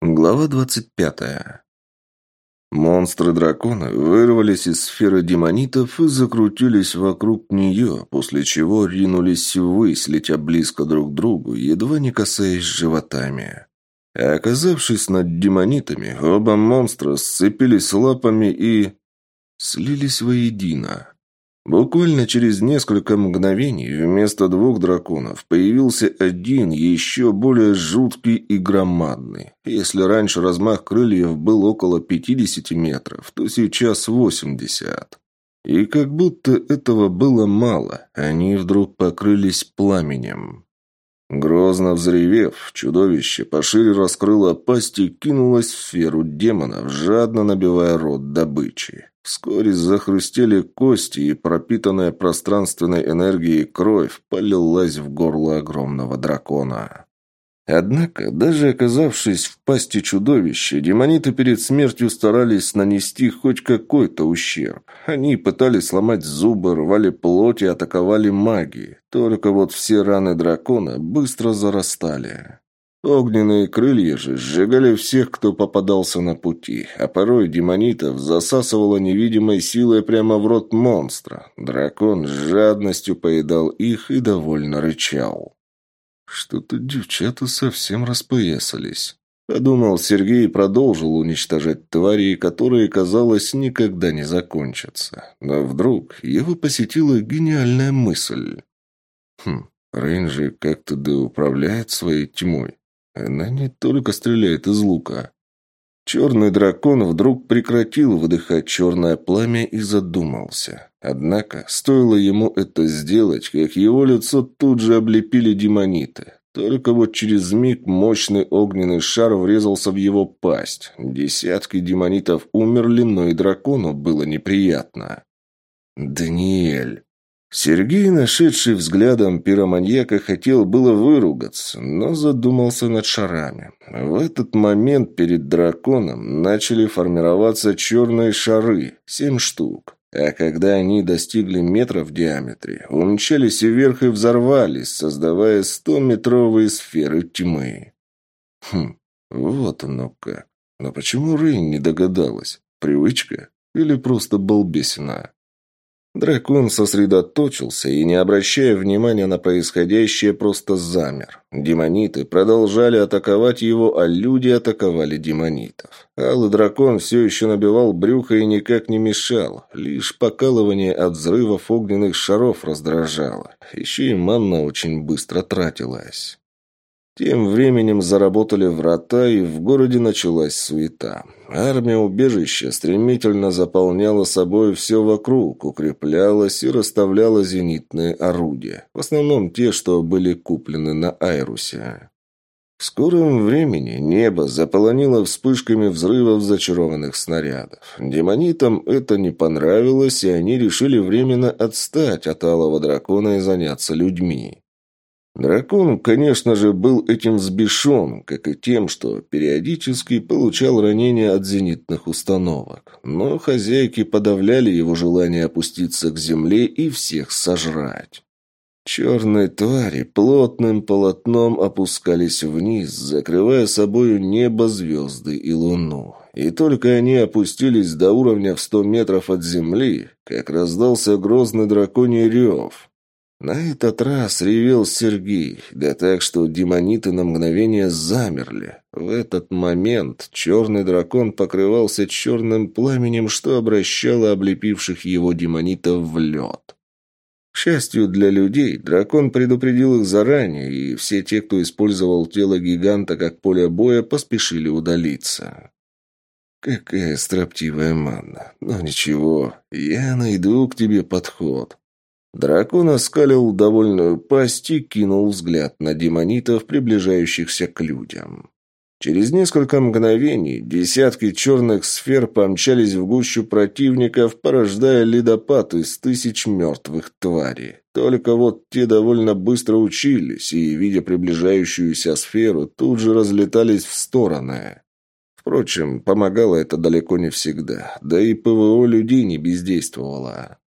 Глава двадцать пятая. Монстры-драконы вырвались из сферы демонитов и закрутились вокруг нее, после чего ринулись ввысь, летя близко друг к другу, едва не касаясь животами. Оказавшись над демонитами, оба монстра сцепились лапами и... слились воедино. Буквально через несколько мгновений вместо двух драконов появился один, еще более жуткий и громадный. Если раньше размах крыльев был около 50 метров, то сейчас 80. И как будто этого было мало, они вдруг покрылись пламенем. Грозно взревев, чудовище пошире раскрыло пасть и кинулось в сферу демонов, жадно набивая рот добычи. Вскоре захрустели кости, и пропитанная пространственной энергией кровь полилась в горло огромного дракона. Однако, даже оказавшись в пасти чудовища, демониты перед смертью старались нанести хоть какой-то ущерб. Они пытались сломать зубы, рвали плоть и атаковали магией. Только вот все раны дракона быстро зарастали. Огненные крылья же сжигали всех, кто попадался на пути, а порой демонитов засасывало невидимой силой прямо в рот монстра. Дракон с жадностью поедал их и довольно рычал. «Что-то девчата совсем распоясались», — подумал Сергей и продолжил уничтожать твари, которые, казалось, никогда не закончатся. Но вдруг его посетила гениальная мысль. «Хм, Рейнджи как-то да управляет своей тьмой. Она не только стреляет из лука. Черный дракон вдруг прекратил выдыхать черное пламя и задумался. Однако, стоило ему это сделать, как его лицо тут же облепили демониты. Только вот через миг мощный огненный шар врезался в его пасть. Десятки демонитов умерли, но и дракону было неприятно. «Даниэль!» Сергей, нашедший взглядом пироманьяка, хотел было выругаться, но задумался над шарами. В этот момент перед драконом начали формироваться черные шары, семь штук. А когда они достигли метра в диаметре, умчались вверх и взорвались, создавая стометровые сферы тьмы. Хм, вот оно как. Но почему Рейн не догадалась? Привычка? Или просто балбесина? Дракон сосредоточился и, не обращая внимания на происходящее, просто замер. Демониты продолжали атаковать его, а люди атаковали демонитов. Алый дракон все еще набивал брюхо и никак не мешал. Лишь покалывание от взрывов огненных шаров раздражало. Еще и манна очень быстро тратилась. Тем временем заработали врата, и в городе началась суета. Армия убежища стремительно заполняла собой все вокруг, укреплялась и расставляла зенитные орудия. В основном те, что были куплены на Айрусе. В скором времени небо заполонило вспышками взрывов зачарованных снарядов. Демонитам это не понравилось, и они решили временно отстать от Алого Дракона и заняться людьми. Дракон, конечно же, был этим взбешен, как и тем, что периодически получал ранения от зенитных установок. Но хозяйки подавляли его желание опуститься к земле и всех сожрать. Черные твари плотным полотном опускались вниз, закрывая собою небо, звезды и луну. И только они опустились до уровня в сто метров от земли, как раздался грозный драконий рев. На этот раз ревел Сергей, да так, что демониты на мгновение замерли. В этот момент черный дракон покрывался черным пламенем, что обращало облепивших его демонитов в лед. К счастью для людей, дракон предупредил их заранее, и все те, кто использовал тело гиганта как поле боя, поспешили удалиться. «Какая строптивая манна! Но ничего, я найду к тебе подход», Дракон оскалил довольную пасть и кинул взгляд на демонитов, приближающихся к людям. Через несколько мгновений десятки черных сфер помчались в гущу противников, порождая ледопад из тысяч мертвых тварей. Только вот те довольно быстро учились, и, видя приближающуюся сферу, тут же разлетались в стороны. Впрочем, помогало это далеко не всегда, да и ПВО людей не бездействовало.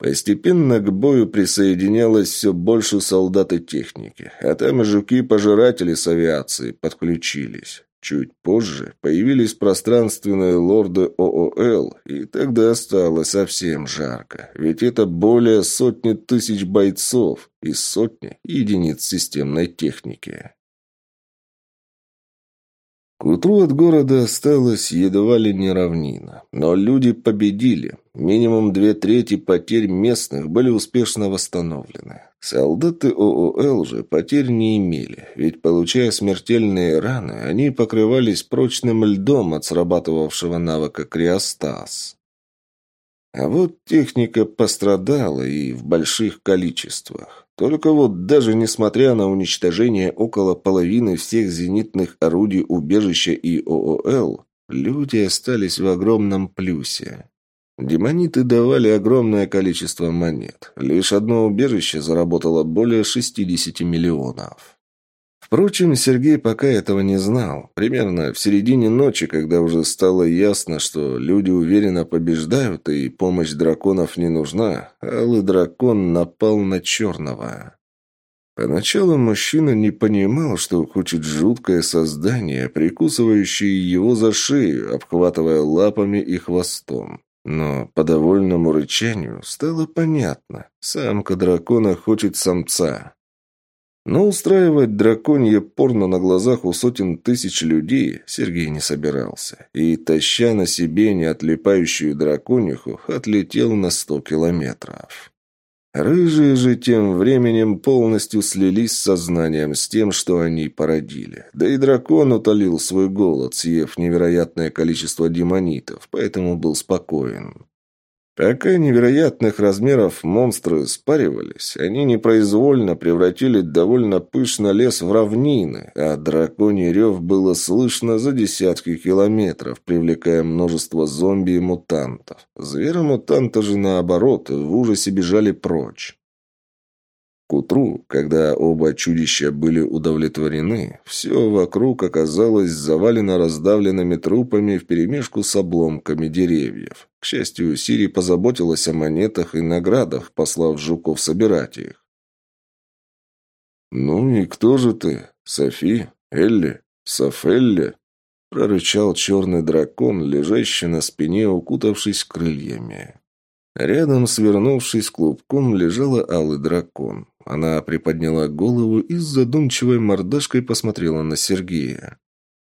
Постепенно к бою присоединялось все больше солдат и техники, а там и жуки-пожиратели с авиации подключились. Чуть позже появились пространственные лорды ООЛ, и тогда стало совсем жарко, ведь это более сотни тысяч бойцов и сотни единиц системной техники. К утру от города осталось едва ли не равнина. Но люди победили. Минимум две трети потерь местных были успешно восстановлены. Солдаты ООЛ же потерь не имели, ведь, получая смертельные раны, они покрывались прочным льдом от срабатывавшего навыка криостаз. А вот техника пострадала и в больших количествах. Только вот даже несмотря на уничтожение около половины всех зенитных орудий убежища и ООЛ, люди остались в огромном плюсе. Демониты давали огромное количество монет. Лишь одно убежище заработало более 60 миллионов. Впрочем, Сергей пока этого не знал. Примерно в середине ночи, когда уже стало ясно, что люди уверенно побеждают и помощь драконов не нужна, алый дракон напал на черного. Поначалу мужчина не понимал, что хочет жуткое создание, прикусывающее его за шею, обхватывая лапами и хвостом. Но по довольному рычанию стало понятно. Самка дракона хочет самца. Но устраивать драконье порно на глазах у сотен тысяч людей Сергей не собирался. И, таща на себе неотлипающую дракониху, отлетел на сто километров. Рыжие же тем временем полностью слились с сознанием с тем, что они породили. Да и дракон утолил свой голод, съев невероятное количество демонитов, поэтому был спокоен. Пока невероятных размеров монстры спаривались, они непроизвольно превратили довольно пышный лес в равнины, а драконий рев было слышно за десятки километров, привлекая множество зомби и мутантов. Зверы-мутанты же, наоборот, в ужасе бежали прочь. К утру, когда оба чудища были удовлетворены, все вокруг оказалось завалено раздавленными трупами вперемешку с обломками деревьев. К счастью, Сири позаботилась о монетах и наградах, послав жуков собирать их. «Ну и кто же ты? Софи? Элли? Софелли?» — прорычал черный дракон, лежащий на спине, укутавшись крыльями. Рядом, свернувшись клубком, лежала алый дракон. Она приподняла голову и с задумчивой мордашкой посмотрела на Сергея.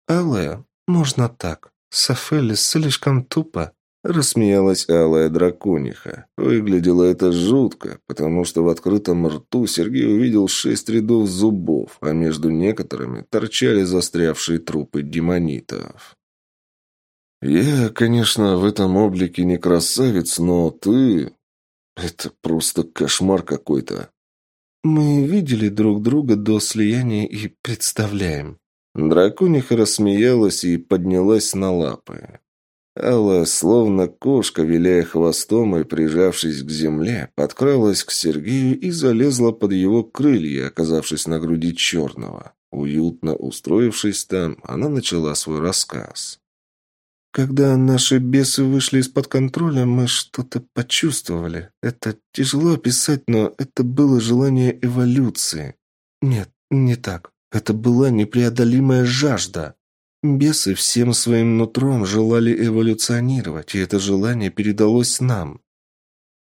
«Алая, можно так. Сафелис слишком тупо». Рассмеялась алая дракониха. Выглядело это жутко, потому что в открытом рту Сергей увидел шесть рядов зубов, а между некоторыми торчали застрявшие трупы демонитов. «Я, конечно, в этом облике не красавец, но ты...» «Это просто кошмар какой-то», «Мы видели друг друга до слияния и представляем». Дракониха рассмеялась и поднялась на лапы. Алла, словно кошка, виляя хвостом и прижавшись к земле, подкралась к Сергею и залезла под его крылья, оказавшись на груди черного. Уютно устроившись там, она начала свой рассказ. Когда наши бесы вышли из-под контроля, мы что-то почувствовали. Это тяжело описать, но это было желание эволюции. Нет, не так. Это была непреодолимая жажда. Бесы всем своим нутром желали эволюционировать, и это желание передалось нам.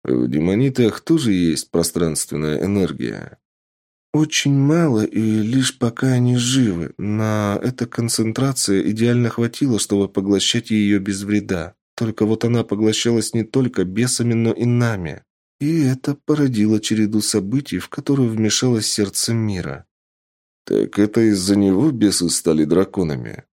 В демонитах тоже есть пространственная энергия. Очень мало и лишь пока они живы. На эта концентрация идеально хватило, чтобы поглощать ее без вреда. Только вот она поглощалась не только бесами, но и нами. И это породило череду событий, в которую вмешалось сердце мира. Так это из-за него бесы стали драконами?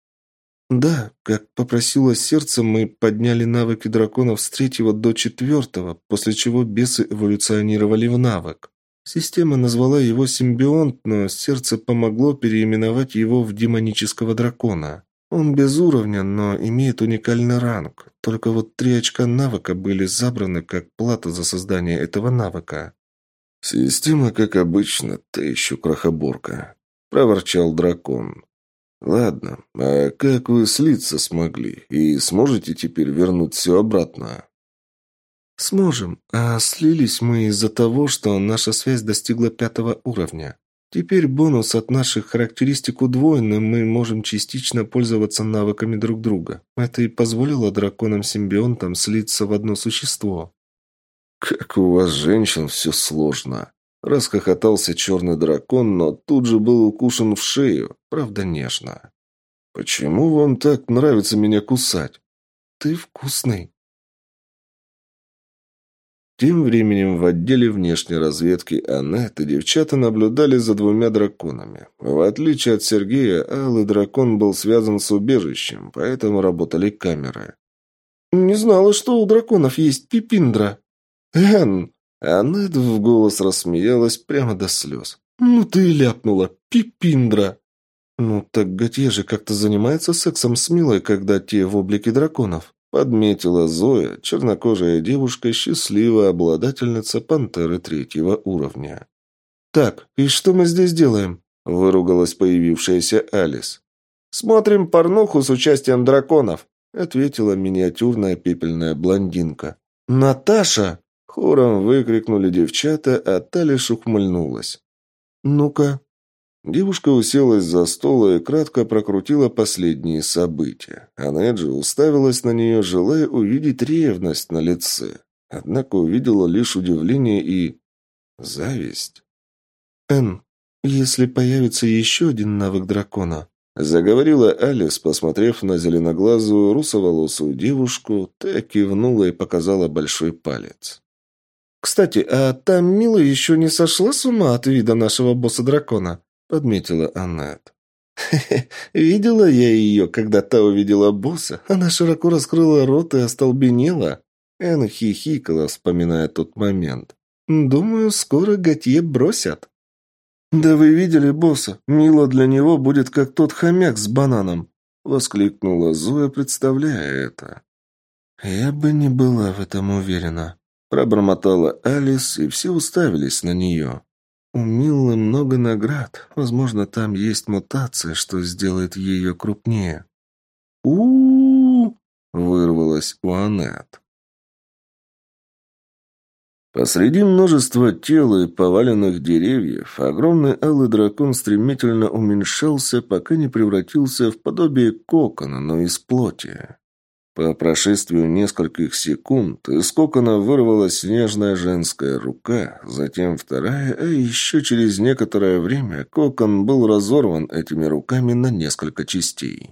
Да, как попросило сердце, мы подняли навыки драконов с третьего до четвертого, после чего бесы эволюционировали в навык. Система назвала его симбионт, но сердце помогло переименовать его в демонического дракона. Он без уровня, но имеет уникальный ранг. Только вот три очка навыка были забраны как плата за создание этого навыка. «Система, как обычно, та еще крохоборка», — проворчал дракон. «Ладно, а как вы слиться смогли? И сможете теперь вернуть все обратно?» «Сможем. А слились мы из-за того, что наша связь достигла пятого уровня. Теперь бонус от наших характеристик удвоен, и мы можем частично пользоваться навыками друг друга. Это и позволило драконам-симбионтам слиться в одно существо. «Как у вас, женщин, все сложно!» Расхохотался черный дракон, но тут же был укушен в шею, правда нежно. «Почему вам так нравится меня кусать?» «Ты вкусный», тем временем в отделе внешней разведки Аннет и девчата наблюдали за двумя драконами. В отличие от Сергея, Алый дракон был связан с убежищем, поэтому работали камеры. «Не знала, что у драконов есть пипиндра». «Энн!» Аннет в голос рассмеялась прямо до слез. «Ну ты ляпнула, пипиндра!» «Ну так Готье же как-то занимается сексом с Милой, когда те в облике драконов». Подметила Зоя, чернокожая девушка, счастливая обладательница пантеры третьего уровня. «Так, и что мы здесь делаем?» – выругалась появившаяся Алис. «Смотрим порнуху с участием драконов», – ответила миниатюрная пепельная блондинка. «Наташа!» – хором выкрикнули девчата, а Талиш ухмыльнулась. «Ну-ка, Девушка уселась за стол и кратко прокрутила последние события. А Неджи уставилась на нее, желая увидеть ревность на лице. Однако увидела лишь удивление и... зависть. «Энн, если появится еще один навык дракона...» Заговорила Алис, посмотрев на зеленоглазую русоволосую девушку, та кивнула и показала большой палец. «Кстати, а там Мила еще не сошла с ума от вида нашего босса-дракона?» — подметила Аннет. «Хе-хе, видела я ее, когда та увидела босса. Она широко раскрыла рот и остолбенела». Эн хихикала, вспоминая тот момент. «Думаю, скоро Готье бросят». «Да вы видели босса? Мила для него будет как тот хомяк с бананом», — воскликнула Зоя, представляя это. «Я бы не была в этом уверена», — пробормотала Алис, и все уставились на нее. У Миллы много наград. Возможно, там есть мутация, что сделает ее крупнее. у, -у, -у вырвалось у Аннет. Посреди множества тел и поваленных деревьев огромный алый дракон стремительно уменьшался, пока не превратился в подобие кокона, но из плоти. По прошествию нескольких секунд из кокона вырвалась нежная женская рука, затем вторая, а еще через некоторое время кокон был разорван этими руками на несколько частей.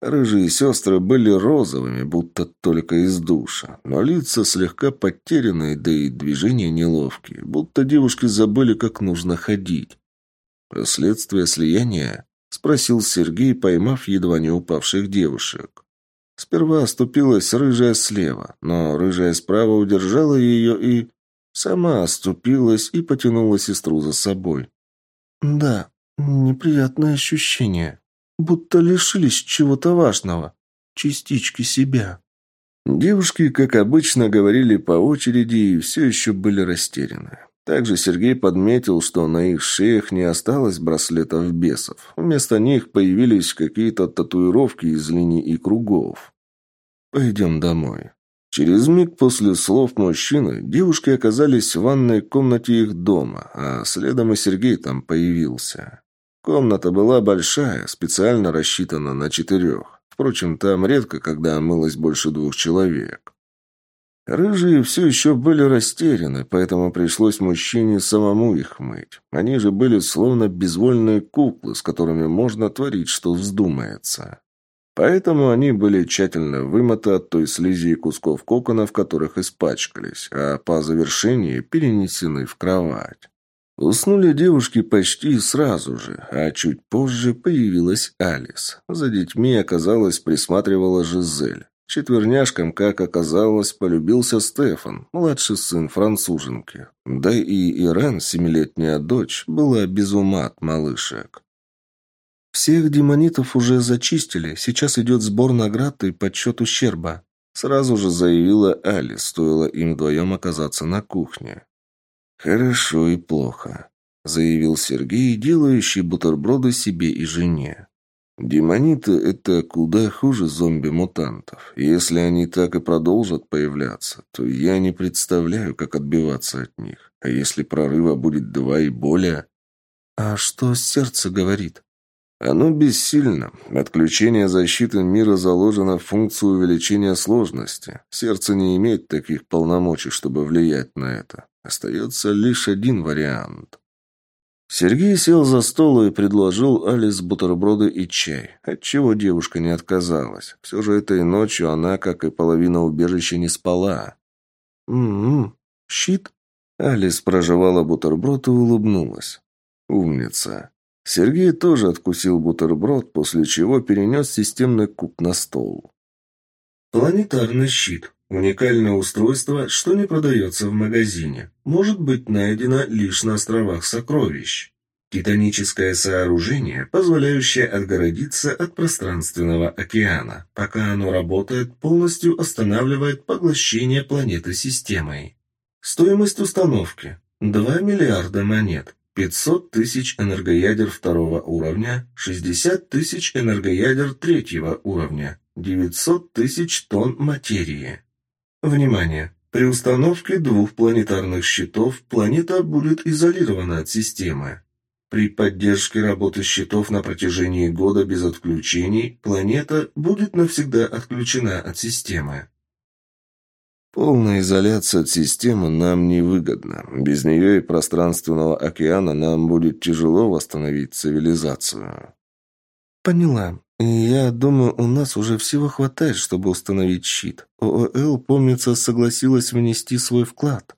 Рыжие сестры были розовыми, будто только из душа, но лица слегка потерянные, да и движения неловкие, будто девушки забыли, как нужно ходить. «Последствия слияния?» – спросил Сергей, поймав едва не упавших девушек. Сперва оступилась рыжая слева, но рыжая справа удержала ее и... Сама оступилась и потянула сестру за собой. «Да, неприятное ощущение. Будто лишились чего-то важного. Частички себя». Девушки, как обычно, говорили по очереди и все еще были растеряны. Также Сергей подметил, что на их шеях не осталось браслетов бесов. Вместо них появились какие-то татуировки из линий и кругов. «Пойдем домой». Через миг после слов мужчины девушки оказались в ванной комнате их дома, а следом и Сергей там появился. Комната была большая, специально рассчитана на четырех. Впрочем, там редко, когда мылось больше двух человек. Рыжие все еще были растеряны, поэтому пришлось мужчине самому их мыть. Они же были словно безвольные куклы, с которыми можно творить, что вздумается. Поэтому они были тщательно вымыты от той слизи и кусков кокона, в которых испачкались, а по завершении перенесены в кровать. Уснули девушки почти сразу же, а чуть позже появилась Алис. За детьми, оказалось, присматривала Жизель. Четверняшкам, как оказалось, полюбился Стефан, младший сын француженки. Да и Ирен, семилетняя дочь, была без ума от малышек. «Всех демонитов уже зачистили, сейчас идет сбор наград и подсчет ущерба», сразу же заявила Али, стоило им вдвоем оказаться на кухне. «Хорошо и плохо», — заявил Сергей, делающий бутерброды себе и жене. Демониты – это куда хуже зомби-мутантов. Если они так и продолжат появляться, то я не представляю, как отбиваться от них. А если прорыва будет два и более... «А что сердце говорит?» Оно бессильно. Отключение защиты мира заложено в функцию увеличения сложности. Сердце не имеет таких полномочий, чтобы влиять на это. Остается лишь один вариант. Сергей сел за стол и предложил Алис бутерброды и чай, отчего девушка не отказалась. Все же этой ночью она, как и половина убежища, не спала. «М-м, щит?» Алис прожевала бутерброд и улыбнулась. «Умница». Сергей тоже откусил бутерброд, после чего перенес системный куб на стол. Планетарный щит. Уникальное устройство, что не продается в магазине. Может быть найдено лишь на островах сокровищ. Титаническое сооружение, позволяющее отгородиться от пространственного океана. Пока оно работает, полностью останавливает поглощение планеты системой. Стоимость установки – 2 миллиарда монет. 500 тысяч энергоядер второго уровня, 60 тысяч энергоядер третьего уровня, 900 тысяч тонн материи. Внимание! При установке двух планетарных щитов планета будет изолирована от системы. При поддержке работы щитов на протяжении года без отключений планета будет навсегда отключена от системы. Полная изоляция от системы нам невыгодна. Без нее и пространственного океана нам будет тяжело восстановить цивилизацию. Поняла. Я думаю, у нас уже всего хватает, чтобы установить щит. ООЛ, помнится, согласилась внести свой вклад.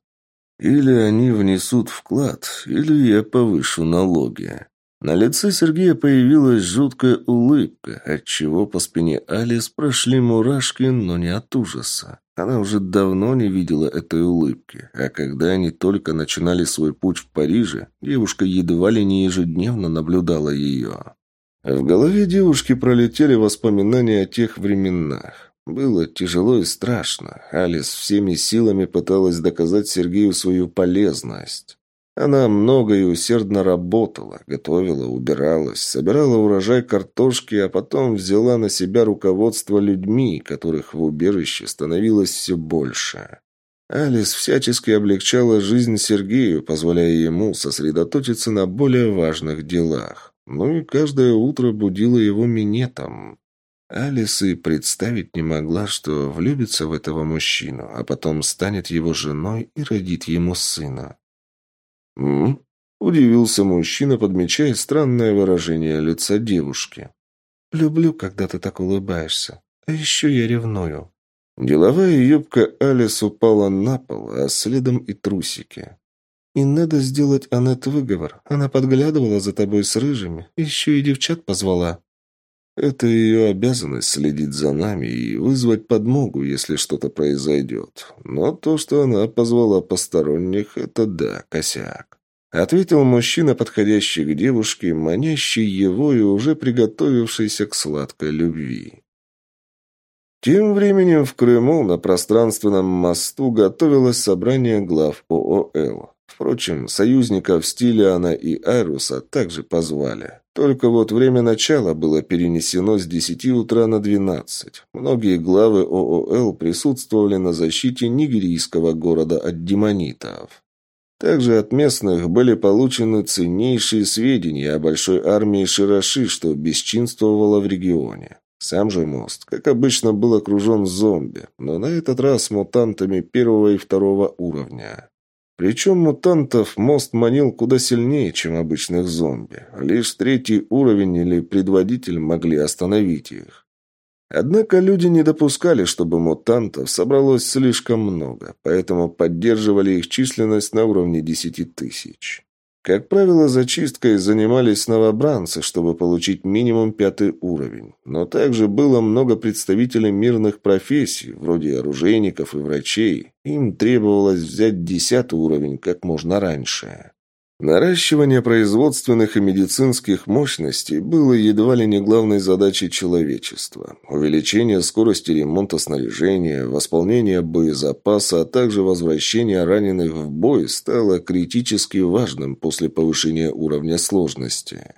Или они внесут вклад, или я повышу налоги. На лице Сергея появилась жуткая улыбка, отчего по спине Алис прошли мурашки, но не от ужаса. Она уже давно не видела этой улыбки, а когда они только начинали свой путь в Париже, девушка едва ли не ежедневно наблюдала ее. В голове девушки пролетели воспоминания о тех временах. Было тяжело и страшно. Алис всеми силами пыталась доказать Сергею свою полезность. Она много и усердно работала, готовила, убиралась, собирала урожай картошки, а потом взяла на себя руководство людьми, которых в убежище становилось все больше. Алис всячески облегчала жизнь Сергею, позволяя ему сосредоточиться на более важных делах. Ну и каждое утро будила его минетом. Алис и представить не могла, что влюбится в этого мужчину, а потом станет его женой и родит ему сына. «М?», удивился мужчина, подмечая странное выражение лица девушки. «Люблю, когда ты так улыбаешься. А еще я ревную». Деловая юбка Алис упала на пол, а следом и трусики. «И надо сделать Аннет выговор. Она подглядывала за тобой с рыжими, еще и девчат позвала». Это ее обязанность следить за нами и вызвать подмогу, если что-то произойдет. Но то, что она позвала посторонних, это да, косяк. Ответил мужчина, подходящий к девушке, манящий его и уже приготовившийся к сладкой любви. Тем временем в Крыму на пространственном мосту готовилось собрание глав ООЛ. Впрочем, союзников Стилиана и Айруса также позвали. Только вот время начала было перенесено с 10 утра на 12. Многие главы ООЛ присутствовали на защите нигерийского города от демонитов. Также от местных были получены ценнейшие сведения о большой армии Широши, что бесчинствовало в регионе. Сам же мост, как обычно, был окружен зомби, но на этот раз мутантами первого и второго уровня. Причем мутантов мост манил куда сильнее, чем обычных зомби. Лишь третий уровень или предводитель могли остановить их. Однако люди не допускали, чтобы мутантов собралось слишком много, поэтому поддерживали их численность на уровне десяти тысяч. Как правило, зачисткой занимались новобранцы, чтобы получить минимум пятый уровень. Но также было много представителей мирных профессий, вроде оружейников и врачей. Им требовалось взять десятый уровень как можно раньше. Наращивание производственных и медицинских мощностей было едва ли не главной задачей человечества. Увеличение скорости ремонта снаряжения, восполнение боезапаса, а также возвращение раненых в бой стало критически важным после повышения уровня сложности.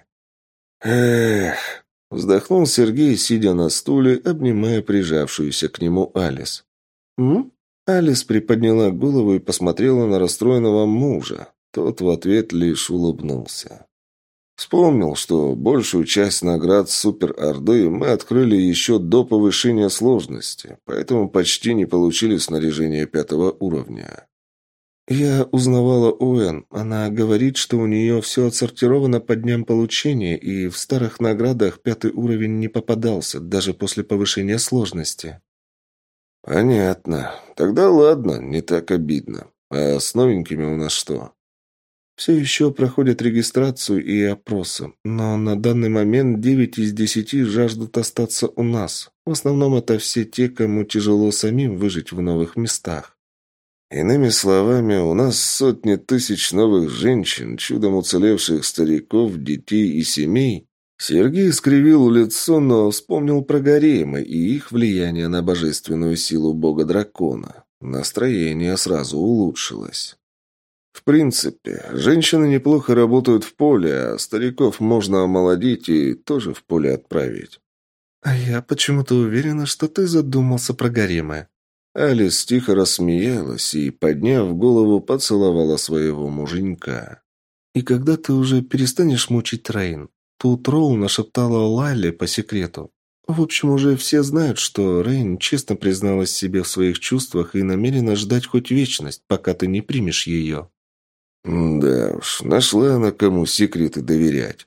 «Эх!» – вздохнул Сергей, сидя на стуле, обнимая прижавшуюся к нему Алис. «М?» Алис приподняла голову и посмотрела на расстроенного мужа. Тот в ответ лишь улыбнулся. Вспомнил, что большую часть наград Супер-Орды мы открыли еще до повышения сложности, поэтому почти не получили снаряжение пятого уровня. Я узнавала Уэн. Она говорит, что у нее все отсортировано по дням получения, и в старых наградах пятый уровень не попадался, даже после повышения сложности. Понятно. Тогда ладно, не так обидно. А с новенькими у нас что? Все еще проходят регистрацию и опросы, но на данный момент 9 из 10 жаждут остаться у нас. В основном это все те, кому тяжело самим выжить в новых местах. Иными словами, у нас сотни тысяч новых женщин, чудом уцелевших стариков, детей и семей. Сергей скривил лицо, но вспомнил про гаремы и их влияние на божественную силу бога-дракона. Настроение сразу улучшилось. В принципе, женщины неплохо работают в поле, а стариков можно омолодить и тоже в поле отправить. А я почему-то уверена, что ты задумался про гаремы. Алис тихо рассмеялась и, подняв голову, поцеловала своего муженька. «И когда ты уже перестанешь мучить Рейн?» Тут Роу нашептала Лайле по секрету. В общем, уже все знают, что Рейн честно призналась себе в своих чувствах и намерена ждать хоть вечность, пока ты не примешь ее. Да уж, нашла она кому секреты доверять.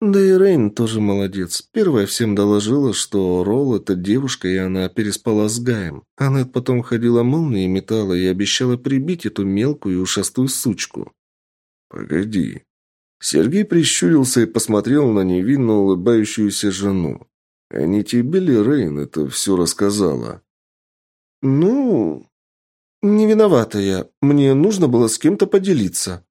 Да и Рейн тоже молодец. Первая всем доложила, что Ролл – это девушка, и она переспала с Гаем. Она потом ходила молнией металла и обещала прибить эту мелкую и ушастую сучку. Погоди. Сергей прищурился и посмотрел на невинно улыбающуюся жену. А не тебе ли Рейн это все рассказала? Ну, «Не виновата я. Мне нужно было с кем-то поделиться».